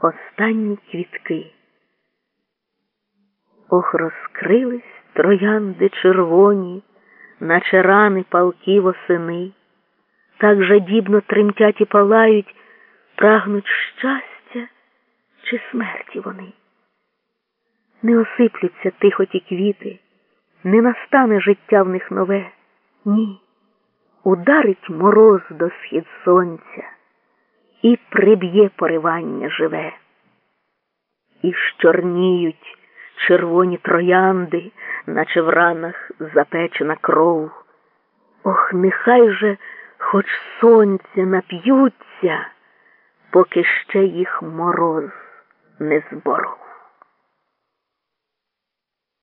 останні квітки. Ох, розкрились троянди червоні, наче рани палки восени, так жадібно тремтять і палають, прагнуть щастя чи смерті вони. Не осиплються тихо ті квіти, не настане життя в них нове, ні. Ударить мороз до схід сонця і приб'є поривання живе. І щорніють червоні троянди, наче в ранах запечена кров. Ох, нехай же хоч сонця нап'ються, поки ще їх мороз не зборов.